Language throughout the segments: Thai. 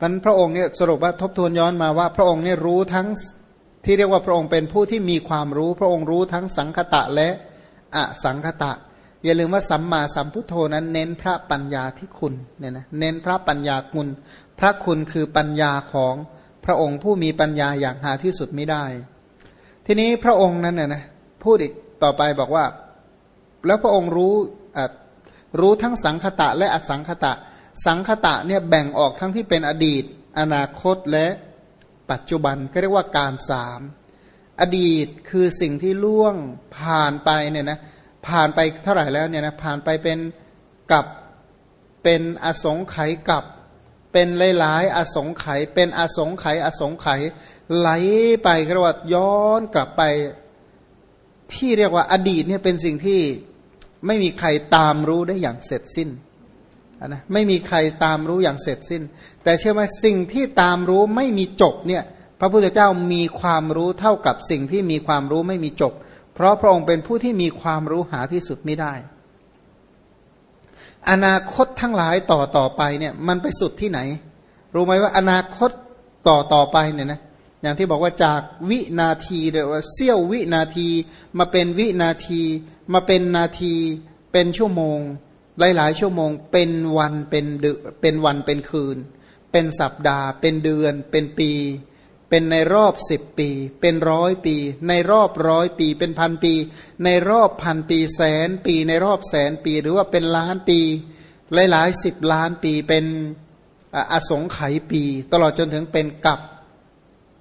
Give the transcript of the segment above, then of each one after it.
พันพระองค์เนี่ยสรุปว่าทบทวนย้อนมาว่า พระองค์เนี่ยรู้ทั้งที่เรียกว่าพระองค์เป็นผู้ที่มีความรู้ พระองค์รู้ทั้งสังคตะและอสังคตะ อย่าลืมว่าสัมมาสัมพุทโธนั้น เน้นพระปัญญาที่คุณเนี่ยนะเน้นพระปัญญาคุณ พระคุณคือปัญญาของพระองค์ผู้มีปัญญาอย่างหาที่สุดไม่ได้ ทีนี้พระองค์นั้นน่ยนะพูดอีกต่อไปบอกว่า แล้วพระองค์รู้รู้ทั้งสังคตะและอสังคตะ สังคตะเนี่ยแบ่งออกทั้งที่เป็นอดีต อนาคตและปัจจุบันก็เรียกว่าการสามอดีตคือสิ่งที่ล่วงผ่านไปเนี่ยนะผ่านไปเท่าไหร่แล้วเนี่ยนะผ่านไปเป็นกับเป็นอสงไขยกับเป็นหลายๆอสงไขยเป็นอสงไขยอสงไขยไหลไปกระวัดย้อนกลับไป ที่เรียกว่าอดีตเนี่ยเป็นสิ่งที่ไม่มีใครตามรู้ได้อย่างเสร็จสิ้น นะไม่มีใครตามรู้อย่างเสร็จสิ้น แต่เชื่อไหมสิ่งที่ตามรู้ไม่มีจบเนี่ยพระพุทธเจ้ามีความรู้เท่ากับสิ่งที่มีความรู้ไม่มีจบ เพราะพระองค์เป็นผู้ที่มีความรู้หาที่สุดไม่ได้ อนาคตทั้งหลายต่อต่อไปเนี่ยมันไปสุดที่ไหน รู้ไหมว่าอนาคตต่อต่อไปเนี่ยนะอย่างที่บอกว่าจากวินาทีเดียว่าเสี้ยววินาที มาเป็นวินาที มาเป็นนาที เป็นชั่วโมง หลายๆ ชั่วโมง เป็นวันเป็นเดือเป็นวันเป็นคืน เป็นสัปดาห์ เป็นเดือน เป็นปี เป็นในรอบสิบปี เป็นร้อยปี ในรอบร้อยปี เป็นพันปี ในรอบพันปีแสนปี ในรอบแสนปี หรือว่าเป็นล้านปี หลายๆสิบล้านปีเป็นอสงไขยปี ตลอดจนถึงเป็นกับ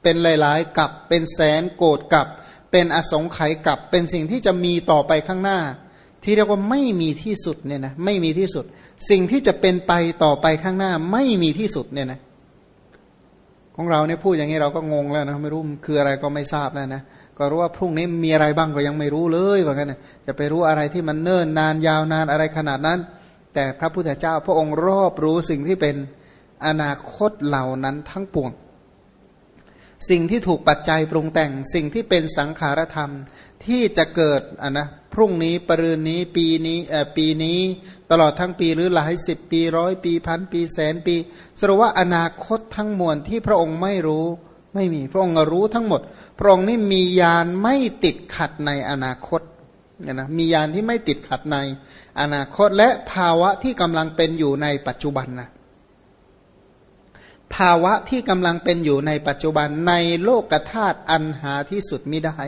เป็นหลายๆกับ เป็นแสนโกดกับ เป็นอสงไขยกับ เป็นสิ่งที่จะมีต่อไปข้างหน้า ที่เรียกว่าไม่มีที่สุดเนี่ยนะไม่มีที่สุด สิ่งที่จะเป็นไปต่อไปข้างหน้าไม่มีที่สุดเนี่ยนะของเราเนี่ยพูดอย่างนี้เราก็งงแล้วนะไม่รู้คืออะไรก็ไม่ทราบแล้วนะก็รู้ว่าพรุ่งนี้มีอะไรบ้างก็ยังไม่รู้เลยว่ากันนะจะไปรู้อะไรที่มันเนิ่นนานยาวนานอะไรขนาดนั้น แต่พระพุทธเจ้าพระองค์รอบรู้สิ่งที่เป็นอนาคตเหล่านั้นทั้งปวง สิ่งที่ถูกปัจจัยปรุงแต่ง สิ่งที่เป็นสังขารธรรม ที่จะเกิดอะนะพรุ่งนี้ปรืนนี้ปีนี้เอ่อปีนี้ ตลอดทั้งปีหรือหลายสิบปีร้อยปีพันปีแสนปีสรุปว่าอนาคตทั้งมวลที่พระองค์ไม่รู้ไม่มีพระองค์รู้ทั้งหมด พระองค์นี่มียานไม่ติดขัดในอนาคตเนี่ยนะมียานที่ไม่ติดขัดในอนาคตและภาวะที่กำลังเป็นอยู่ในปัจจุบันนะภาวะที่กำลังเป็นอยู่ในปัจจุบันในโลกธาตุอันหาที่สุดไม่ได้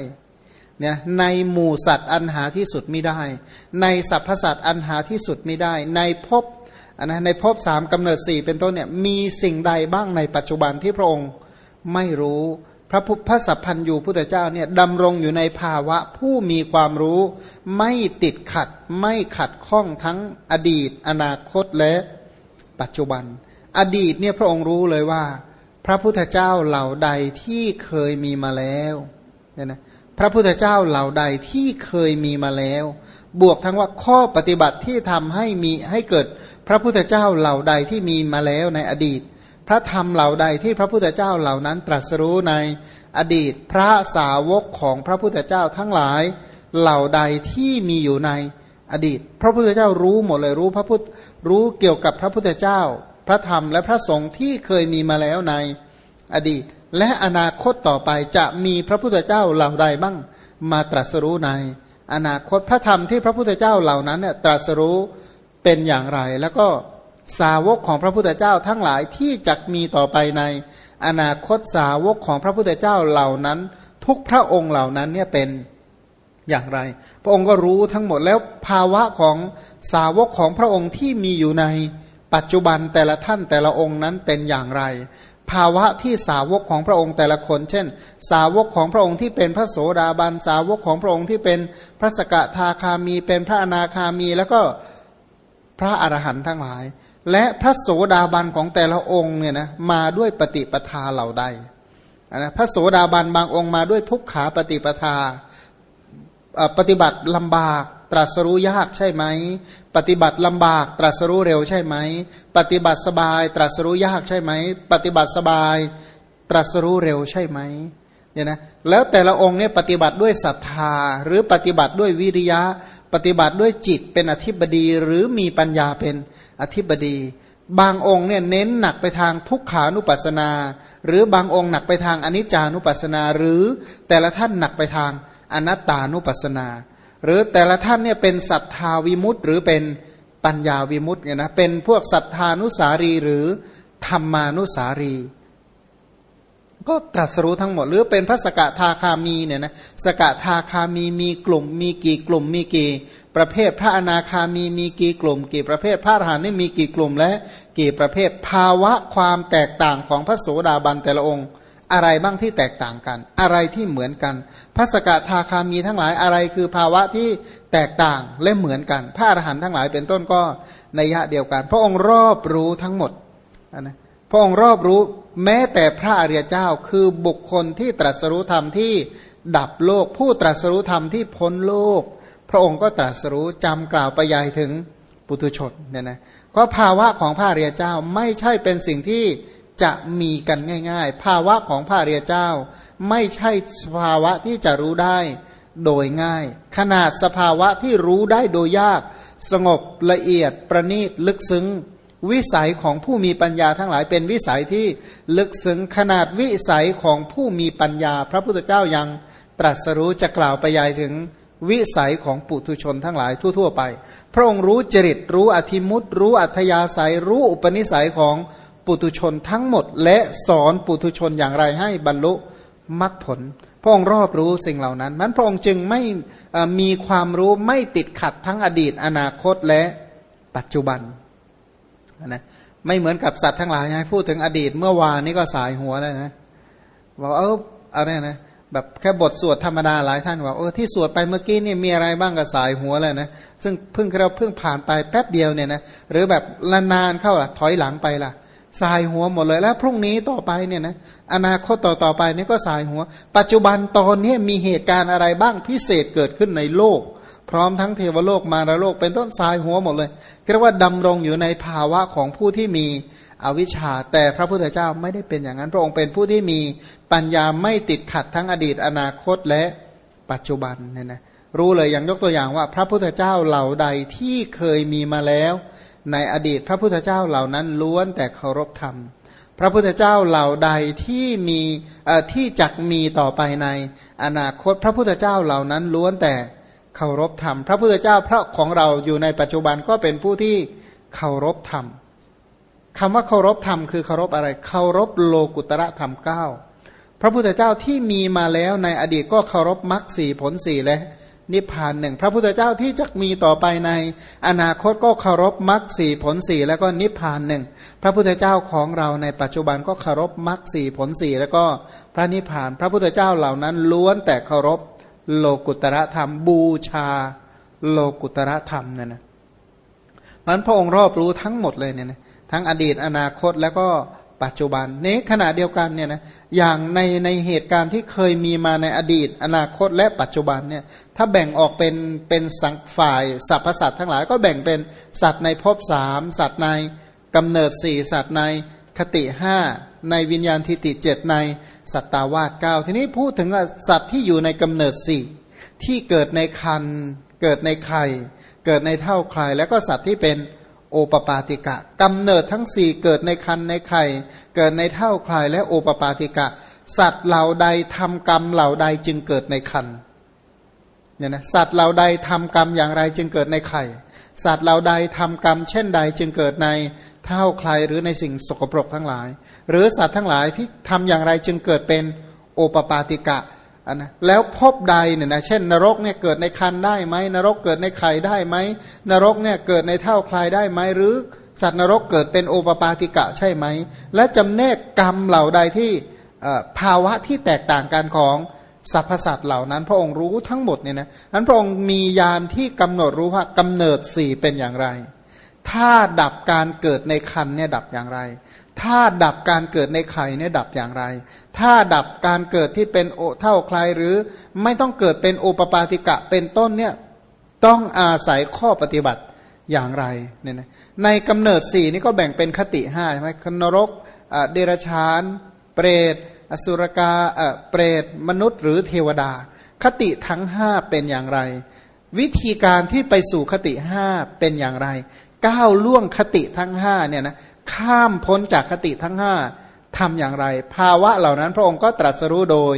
เนี่ยในหมู่สัตว์อันหาที่สุดไม่ได้ ในสรรพสัตว์อันหาที่สุดไม่ได้ ในภพนะในภพสามกำเนิดสี่เป็นต้นเนี่ยมีสิ่งใดบ้างในปัจจุบันที่พระองค์ไม่รู้พระพุทธสัพพันยูพุทธเจ้าเนี่ยดำรงอยู่ในภาวะผู้มีความรู้ ไม่ติดขัดไม่ขัดข้องทั้งอดีต อนาคตและปัจจุบัน อดีตเนี่ยพระองค์รู้เลยว่า พระพุทธเจ้าเหล่าใดที่เคยมีมาแล้วเนี่ยนะ พระพุทธเจ้าเหล่าใดที่เคยมีมาแล้ว บวกทั้งว่าข้อปฏิบัติที่ทำให้มีให้เกิด พระพุทธเจ้าเหล่าใดที่มีมาแล้วในอดีต พระธรรมเหล่าใดที่พระพุทธเจ้าเหล่านั้นตรัสรู้ในอดีตพระสาวกของพระพุทธเจ้าทั้งหลายเหล่าใดที่มีอยู่ในอดีต พระพุทธเจ้ารู้หมดเลยรู้พระพุทธรู้เกี่ยวกับพระพุทธเจ้า พระธรรมและพระสงฆ์ที่เคยมีมาแล้วในอดีต และอนาคตต่อไปจะมีพระพุทธเจ้าเหล่าใดบ้างมาตรัสรู้ใน อนาคตพระธรรมที่พระพุทธเจ้าเหล่านั้นเนี่ยตรัสรู้เป็นอย่างไร แล้วก็สาวกของพระพุทธเจ้าทั้งหลายที่จะมีต่อไปใน อนาคตสาวกของพระพุทธเจ้าเหล่านั้น ทุกพระองค์เหล่านั้นเนี่ยเป็นอย่างไร พระองค์ก็รู้ทั้งหมดแล้วภาวะของสาวกของพระองค์ที่มีอยู่ในปัจจุบันแต่ละท่านแต่ละองค์นั้นเป็นอย่างไร ภาวะที่สาวกของพระองค์แต่ละคน เช่น สาวกของพระองค์ที่เป็นพระโสดาบันสาวกของพระองค์ที่เป็นพระสกทาคามี เป็นพระอนาคามี แล้วก็พระอรหันต์ทั้งหลาย และพระโสดาบันของแต่ละองค์เนี่ยนะมาด้วยปฏิปทาเหล่าใดนะพระโสดาบันบางองค์มาด้วยทุกขาปฏิปทาปฏิบัติลำบาก รัสรู้ยากใช่ไหม ปฏิบัติลำบากตรัสรู้เร็วใช่ไหม ปฏิบัติสบาย ตรัสรู้ยากใช่ไหม ปฏิบัติสบาย ตรัสรู้เร็วใช่ไหมเนี่ยนะแล้วแต่ละองค์เนี่ยปฏิบัติด้วยศรัทธา หรือปฏิบัติด้วยวิริยะ ปฏิบัติด้วยจิตเป็นอธิบดีหรือมีปัญญาเป็นอธิบดี บางองค์เนี่ยเน้นหนักไปทางทุกขานุปัสนา หรือบางองค์หนักไปทางอนิจจานุปัสนา หรือแต่ละท่านหนักไปทางอนัตตานุปัสนา หรือแต่ละท่านเนี่ยเป็นศรัทธาวิมุตต์หรือเป็นปัญญาวิมุตต์เนี่ยนะเป็นพวกศรัทธานุสารีหรือธรรมานุสารี ก็ตรัสรู้ทั้งหมด หรือเป็นพระสกทาคามีเนี่ยนะสกทาคามีมีกลุ่ม มีกี่กลุ่มมีกี่ ประเภทพระอนาคามีมีกี่กลุ่ม กี่ประเภทพระอรหันต์นี่มีกี่กลุ่มและ กี่ประเภทภาวะความแตกต่างของพระโสดาบันแต่ละองค์ อะไรบ้างที่แตกต่างกัน อะไรที่เหมือนกันพระสกทาคามีทั้งหลายอะไรคือภาวะที่แตกต่างและเหมือนกัน พระอรหันต์ทั้งหลายเป็นต้นก็ในยะเดียวกัน พระองค์รอบรู้ทั้งหมดนะพระองค์รอบรู้แม้แต่พระอริยเจ้าคือบุคคลที่ตรัสรู้ธรรมที่ดับโลก ผู้ตรัสรู้ธรรมที่พ้นโลก พระองค์ก็ตรัสรู้จำกล่าวไปยายถึงปุถุชนเนี่ยนะเพราะภาวะของพระเรียเจ้าไม่ใช่เป็นสิ่งที่ จะมีกันง่าย ๆ ภาวะของพระเรียเจ้า ไม่ใช่สภาวะที่จะรู้ได้โดยง่าย ขนาดสภาวะที่รู้ได้โดยยาก สงบละเอียดประณีตลึกซึ้ง วิสัยของผู้มีปัญญาทั้งหลายเป็นวิสัยที่ลึกซึ้งขนาดวิสัยของผู้มีปัญญา พระพุทธเจ้ายังตรัสรู้จะกล่าวไปยายถึงวิสัยของปุถุชนทั้งหลายทั่ว ๆ ไป พระองค์รู้จริตรู้อธิมุตรู้อัธยาศัยรู้อุปนิสัยของ ปุถุชนทั้งหมด และสอนปุถุชนอย่างไรให้บรรลุมรรคผล พระองค์รอบรู้สิ่งเหล่านั้นมันพระองค์จึงไม่มีความรู้ไม่ติดขัดทั้งอดีตอนาคตและปัจจุบันนะไม่เหมือนกับสัตว์ทั้งหลายพูดถึงอดีตเมื่อวานนี้ก็สายหัวเลยนะบอกเอออะไรนะแบบแค่บทสวดธรรมดาหลายท่านว่าเออที่สวดไปเมื่อกี้นี่มีอะไรบ้างกับสายหัวเลยนะซึ่งเพิ่งเราเพิ่งผ่านไปแป๊บเดียวเนี่ยนะหรือแบบนานๆเข้าล่ะถอยหลังไปล่ะ สายหัวหมดเลยแล้ว พรุ่งนี้ต่อไปเนี่ยนะอนาคตต่อต่อไปนี่ก็สายหัว ปัจจุบันตอนนี้มีเหตุการณ์อะไรบ้างพิเศษเกิดขึ้นในโลก พร้อมทั้งเทวโลกมารโลกเป็นต้นสายหัวหมดเลยเรียกว่าดำรงอยู่ในภาวะของผู้ที่มีอวิชชา แต่พระพุทธเจ้าไม่ได้เป็นอย่างนั้นพระองค์เป็นผู้ที่มีปัญญาไม่ติดขัดทั้งอดีตอนาคตและปัจจุบันเนี่ยนะรู้เลยอย่างยกตัวอย่างว่า พระพุทธเจ้าเหล่าใดที่เคยมีมาแล้ว ในอดีตพระพุทธเจ้าเหล่านั้นล้วนแต่เคารพธรรม พระพุทธเจ้าเหล่าใดที่มีที่จักมีต่อไปในอนาคตพระพุทธเจ้าเหล่านั้นล้วนแต่เคารพธรรม พระพุทธเจ้าพระของเราอยู่ในปัจจุบันก็เป็นผู้ที่เคารพธรรมคำว่าเคารพธรรมคือเคารพอะไรเคารพโลกุตระธรรมเก้าพระพุทธเจ้าที่มีมาแล้วในอดีตก็เคารพมรรคสี่ผลสี่และ นิพพานหนึ่งพระพุทธเจ้าที่จะมีต่อไปใน อนาคตก็เคารพมรรคสี่ผลสี่แล้วก็นิพพานหนึ่งพระพุทธเจ้าของเราในปัจจุบันก็เคารพมรรคสี่ผลสี่แล้วก็พระนิพพาน พระพุทธเจ้าเหล่านั้นล้วนแต่เคารพโลกุตระธรรม บูชา โลกุตระธรรมนั่นนะมันพระองค์รอบรู้ทั้งหมดเลยเนี่ยนะทั้งอดีตอนาคตแล้วก็ ปัจจุบันในขณะเดียวกันเนี่ยนะอย่างในในเหตุการณ์ที่เคยมีมาในอดีต อนาคตและปัจจุบันเนี่ยถ้าแบ่งออกเป็นเป็นสังฝ่ายสรรพสัตว์ทั้งหลายก็แบ่งเป็นสัตว์ในภพสามสัตว์ในกำเนิดสี่สัตว์ในคติห้าในวิญญาณทิติเจ็ดในสัตตาวาสเก้าทีนี้พูดถึงสัตว์ที่อยู่ในกำเนิดสี่ที่เกิดในคันเกิดในไข่เกิดในเท่าใครแล้วก็สัตว์ที่เป็น โอปปาติกะกำเนิดทั้งสี่เกิดในคันในไข่เกิดในเท่าคลายและโอปปาติกะ สัตว์เหล่าใดทำกรรมเหล่าใดจึงเกิดในคันเนี่ยนะสัตว์เหล่าใดทำกรรมอย่างไรจึงเกิดในไข่ สัตว์เหล่าใดทำกรรม เช่นใดจึงเกิดในเท่าใครหรือในสิ่งสกปรกทั้งหลาย หรือสัตว์ทั้งหลายที่ทำอย่างไรจึงเกิดเป็นโอปปาติกะ อันนะแล้วพบใดเนี่ยนะเช่นนรกเนี่ยเกิดในคันได้ไหมนรกเกิดในไข่ได้ไหมนรกเนี่ยเกิดในเท่าคลายได้ไหมหรือสัตว์นรกเกิดเป็นโอปปาติกะใช่ไหม และจำแนกกรรมเหล่าใดที่ภาวะที่แตกต่างกันของสรรพสัตว์เหล่านั้น พระองค์รู้ทั้งหมดเนี่ยนะนั้นพระองค์มียานที่กำหนดรู้ว่ากำเนิดสี่เป็นอย่างไร ถ้าดับการเกิดในคันเนี่ยดับอย่างไร ถ้าดับการเกิดในไข่เนี่ยดับอย่างไร ถ้าดับการเกิดที่เป็นโอเท่าใครหรือไม่ต้องเกิดเป็นโอปปาติกะเป็นต้นเนี่ยต้องอาศัยข้อปฏิบัติอย่างไรเนี่ยนะในกำเนิดสี่นี่ก็แบ่งเป็นคติห้าใช่ไหมคนรกเดรชาน เปรต อสุรกาเปรต มนุษย์หรือเทวดา คติทั้งห้าเป็นอย่างไร วิธีการที่ไปสู่คติห้าเป็นอย่างไรก้าวล่วงคติทั้งห้าเนี่ยนะ ข้ามพ้นจากคติทั้งห้าทำอย่างไร ภาวะเหล่านั้น พระองค์ก็ตรัสรู้โดย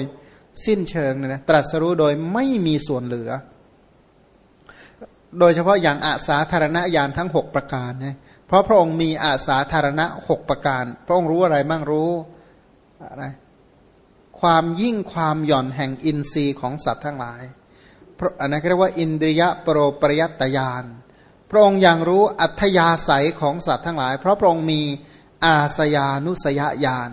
สิ้นเชิงนะตรัสรู้โดยไม่มีส่วนเหลือ โดยเฉพาะอย่างอาสาธารณญาณทั้งหกประการนะเพราะพระองค์มีอาสาธารณะหกประการ พระองค์รู้อะไรมั่งรู้อะไรความยิ่งความหย่อนแห่งอินทรีย์ของสัตว์ทั้งหลายอันนั้นเรียกว่า อินทรียะปรปริยัตยาน พระองค์ยังรู้อัธยาศัยของสัตว์ทั้งหลาย เพราะพระองค์มีอาสยานุสยญาณ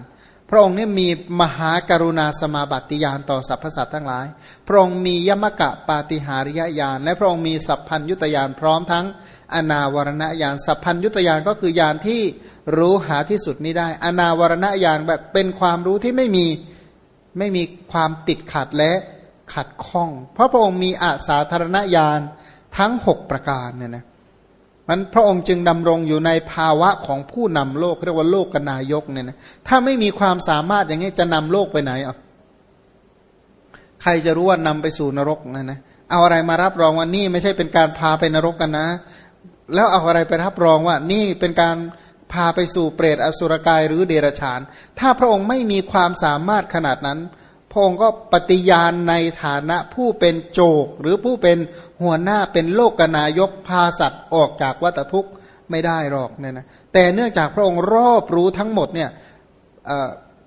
พระองค์นี่มีมหากรุณาสมาบัติญาณต่อสรรพสัตว์ทั้งหลาย พระองค์มียมกะปาติหาริยญาณและพระองค์มีสัพพัญยุตยานพร้อมทั้งอนาวรณญาณสัพพัญยุตยานก็คือญาณที่รู้หาที่สุดไม่ได้ อนาวรณญาณแบบเป็นความรู้ที่ไม่มีไม่มีความติดขัดและขัดข้อง เพราะพระองค์มีอาสาธารณญาณทั้งหกประการเนี่ยนะ มันพระองค์จึงดำรงอยู่ในภาวะของผู้นำโลกเรียกว่าโลกกนายกเนี่ยนะถ้าไม่มีความสามารถอย่างนี้จะนำโลกไปไหนอะใครจะรู้ว่านำไปสู่นรกนะนะเอาอะไรมารับรองว่านี่ไม่ใช่เป็นการพาไปนรกกันนะ แล้วเอาอะไรไปรับรองว่านี่เป็นการพาไปสู่เปรตอสุรกายหรือเดรัจฉาน ถ้าพระองค์ไม่มีความสามารถขนาดนั้น พระองค์ก็ปฏิญาณในฐานะผู้เป็นโจก หรือผู้เป็นหัวหน้าเป็นโลกนายกพาสัตว์ออกจากวัฏทุกข์ไม่ได้หรอกเนี่ยนะแต่เนื่องจากพระองค์รอบรู้ทั้งหมดเนี่ย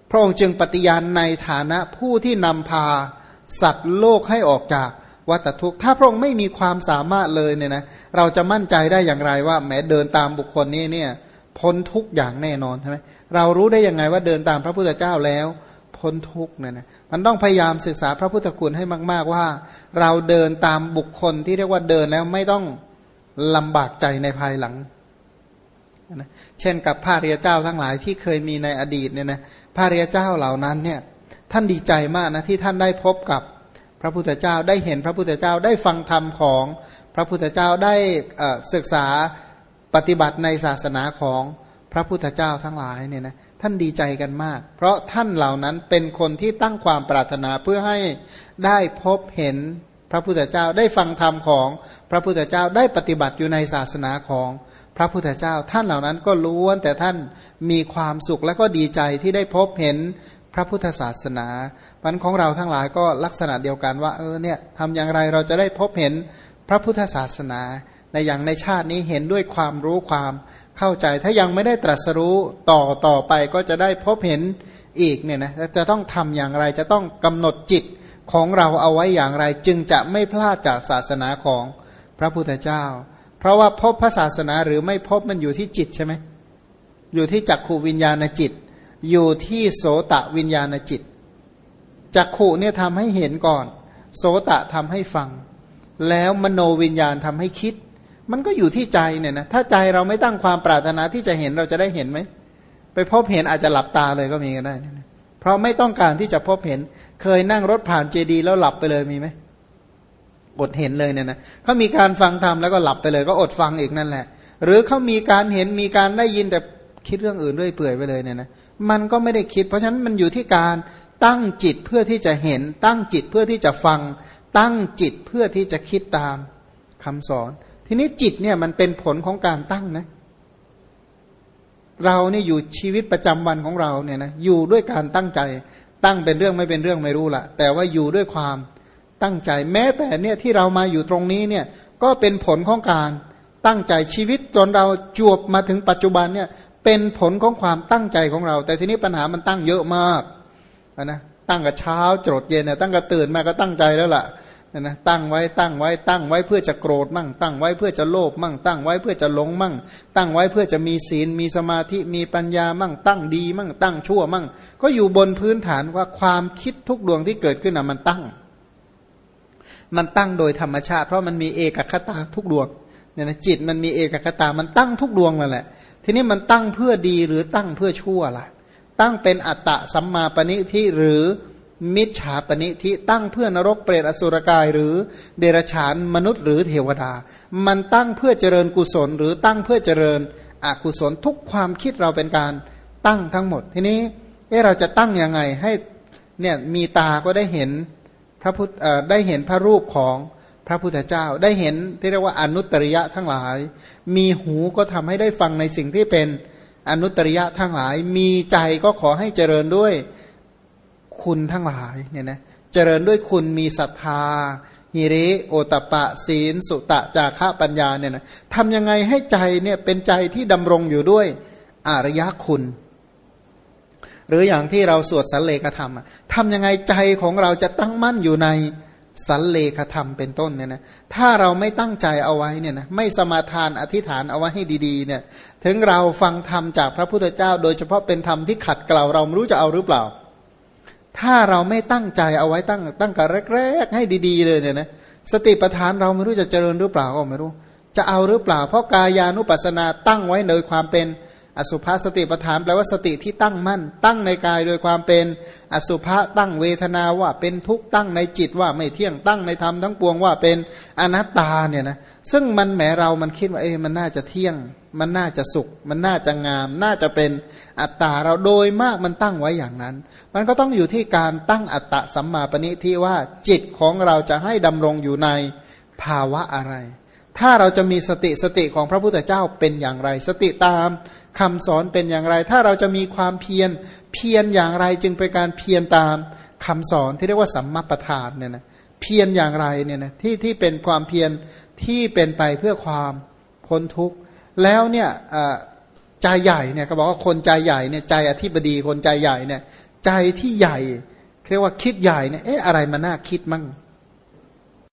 พระองค์จึงปฏิญาณในฐานะผู้ที่นำพาสัตว์โลกให้ออกจากวัฏทุกข์ ถ้าพระองค์ไม่มีความสามารถเลยเนี่ยนะเราจะมั่นใจได้อย่างไรว่าแม้เดินตามบุคคลนี้เนี่ยพ้นทุกอย่างแน่นอนใช่ไหมเรารู้ได้ยังไงว่าเดินตามพระพุทธเจ้าแล้ว พ้นทุกเนี่ยนะมันต้องพยายามศึกษาพระพุทธคุณให้มาก ๆ ว่า เราเดินตามบุคคลที่เรียกว่าเดินแล้วไม่ต้องลำบากใจในภายหลังนะเช่นกับพระเรียเจ้าทั้งหลายที่เคยมีในอดีตเนี่ยนะพระเรียเจ้าเหล่านั้นเนี่ยท่านดีใจมากนะที่ท่านได้พบกับพระพุทธเจ้าได้เห็นพระพุทธเจ้าได้ฟังธรรมของพระพุทธเจ้าได้ศึกษาปฏิบัติในศาสนาของพระพุทธเจ้าทั้งหลายเนี่ยนะ ท่านดีใจกันมาก เพราะท่านเหล่านั้นเป็นคนที่ตั้งความปรารถนาเพื่อให้ได้พบเห็นพระพุทธเจ้าได้ฟังธรรมของพระพุทธเจ้าได้ปฏิบัติอยู่ในศาสนาของพระพุทธเจ้า ท่านเหล่านั้นก็ล้วนแต่ท่านมีความสุขและก็ดีใจที่ได้พบเห็นพระพุทธศาสนาพันของเราทั้งหลายก็ลักษณะเดียวกันว่าเออเนี่ยทำอย่างไรเราจะได้พบเห็นพระพุทธศาสนา ในอย่างในชาตินี้เห็นด้วยความรู้ความ เข้าใจถ้ายังไม่ได้ตรัสรู้ต่อต่อไปก็จะได้พบเห็นอีกเนี่ยนะจะต้องทำอย่างไรจะต้องกำหนดจิตของเราเอาไว้อย่างไร จึงจะไม่พลาดจากศาสนาของพระพุทธเจ้า เพราะว่าพบพระศาสนาหรือไม่พบมันอยู่ที่จิตใช่ไหมอยู่ที่จักขูวิญญาณจิต อยู่ที่โสตะวิญญาณจิตจักขูเนี่ยทำให้เห็นก่อน โสตะทำให้ฟัง แล้วมโนวิญญาณทำให้คิด มันก็อยู่ที่ใจเนี่ยนะถ้าใจเราไม่ตั้งความปรารถนาที่จะเห็นเราจะได้เห็นไหมไปพบเห็นอาจจะหลับตาเลยก็มีก็ได้นะเพราะไม่ต้องการที่จะพบเห็น เคยนั่งรถผ่านเจดีแล้วหลับไปเลยมีไหมอดเห็นเลยเนี่ยนะเขามีการฟังธรรมแล้วก็หลับไปเลย ก็อดฟังอีกนั่นแหละ หรือเขามีการเห็นมีการได้ยินแต่คิดเรื่องอื่นด้วยเปื่อยไปเลยเนี่ยนะมันก็ไม่ได้คิด เพราะฉะนั้นมันอยู่ที่การตั้งจิตเพื่อที่จะเห็น ตั้งจิตเพื่อที่จะฟัง ตั้งจิตเพื่อที่จะคิดตามคำสอน ทีนี้จิตเนี่ยมันเป็นผลของการตั้งนะ เราเนี่ยอยู่ชีวิตประจำวันของเราเนี่ยนะอยู่ด้วยการตั้งใจ ตั้งเป็นเรื่องไม่เป็นเรื่องไม่รู้ละแต่ว่าอยู่ด้วยความตั้งใจ แม้แต่เนี่ยที่เรามาอยู่ตรงนี้เนี่ย ก็เป็นผลของการตั้งใจชีวิตจนเราจวบมาถึงปัจจุบันเนี่ยเป็นผลของความตั้งใจของเรา แต่ทีนี้ปัญหามันตั้งเยอะมากนะตั้งกับเช้าจดเย็นเนี่ยตั้งกับตื่นมาก็ตั้งใจแล้วล่ะ นะตั้งไว้ตั้งไว้ตั้งไว้เพื่อจะโกรธมั่ง ตั้งไว้เพื่อจะโลภมั่ง ตั้งไว้เพื่อจะหลงมั่ง ตั้งไว้เพื่อจะมีศีลมีสมาธิมีปัญญามั่ง ตั้งดีมั่ง ตั้งชั่วมั่ง ก็อยู่บนพื้นฐานว่าความคิดทุกดวงที่เกิดขึ้นน่ะมันตั้ง มันตั้งโดยธรรมชาติ เพราะมันมีเอกคตาทุกดวงเนี่ยนะจิตมันมีเอกคตามันตั้งทุกดวงนั่นแหละ ทีนี้มันตั้งเพื่อดีหรือตั้งเพื่อชั่วล่ะ ตั้งเป็นอัตตะสัมมาปณิทิหรือ มิจฉาปณิทิตั้งเพื่อนรกเปรตอสุรกายหรือเดรฉานมนุษย์หรือเทวดา มันตั้งเพื่อเจริญกุศล หรือตั้งเพื่อเจริญอกุศลทุกความคิดเราเป็นการตั้งทั้งหมด ทีนี้เอเราจะตั้งยังไงให้เนี่ยมีตาก็ได้เห็นพระพุทธได้เห็นพระรูปของพระพุทธเจ้าได้เห็นที่เรียกว่าอนุตริยะทั้งหลาย มีหูก็ทำให้ได้ฟังในสิ่งที่เป็นอนุตริยะทั้งหลาย มีใจก็ขอให้เจริญด้วย คุณทั้งหลายเนี่ยนะเจริญด้วยคุณมีศรัทธาฮิริโอตปะศีล สุตะจาระปัญญาเนี่ยนะทำยังไงให้ใจเนี่ยเป็นใจที่ดำรงอยู่ด้วยอารยคุณ หรืออย่างที่เราสวดสันเลขธรรมทำยังไงใจของเราจะตั้งมั่นอยู่ในสันเลขธรรมเป็นต้นเนี่ยนะถ้าเราไม่ตั้งใจเอาไว้เนี่ยนะไม่สมาทานอธิษฐานเอาไว้ให้ดีๆเนี่ยถึงเราฟังธรรมจากพระพุทธเจ้า โดยเฉพาะเป็นธรรมที่ขัดเกลาเราไม่รู้จะเอาหรือเปล่า ถ้าเราไม่ตั้งใจเอาไว้ตั้ง ตั้งแต่แรก ๆ ให้ดี ๆ เลยเนี่ยนะสติปัฏฐานเราไม่รู้จะเจริญหรือเปล่าก็ไม่รู้ จะเอาหรือเปล่า เพราะกายานุปัสสนาตั้งไว้โดยความเป็นอสุภาสติปัฏฐานแปลว่าสติที่ตั้งมั่น ตั้งในกายโดยความเป็นอสุภะตั้งเวทนาว่าเป็นทุกข์ตั้งในจิตว่าไม่เที่ยงตั้งในธรรมทั้งปวงว่าเป็นอนัตตาเนี่ยนะ ซึ่งมันแหมเรามันคิดว่าเอ้มันน่าจะเที่ยง มันน่าจะสุข มันน่าจะงาม น่าจะเป็นอัตตาเราโดยมากมันตั้งไว้อย่างนั้น มันก็ต้องอยู่ที่การตั้งอัตตะสัมมาปณิที่ว่าจิตของเราจะให้ดำรงอยู่ในภาวะอะไร ถ้าเราจะมีสติสติของพระพุทธเจ้าเป็นอย่างไร สติตามคำสอนเป็นอย่างไร ถ้าเราจะมีความเพียรเพียรอย่างไรจึงเป็นการเพียรตามคำสอนที่เรียกว่าสัมมาประธานเนี่ยนะเพียรอย่างไรเนี่ยนะที่ที่เป็นความเพียร ที่เป็นไปเพื่อความพ้นทุกข์แล้วเนี่ยใจใหญ่เนี่ยก็บอกว่าคนใจใหญ่เนี่ยใจอธิบดีคนใจใหญ่เนี่ยใจที่ใหญ่เรียกว่าคิดใหญ่เนี่ยเอ๊ะอะไรมันน่าคิดมั่ง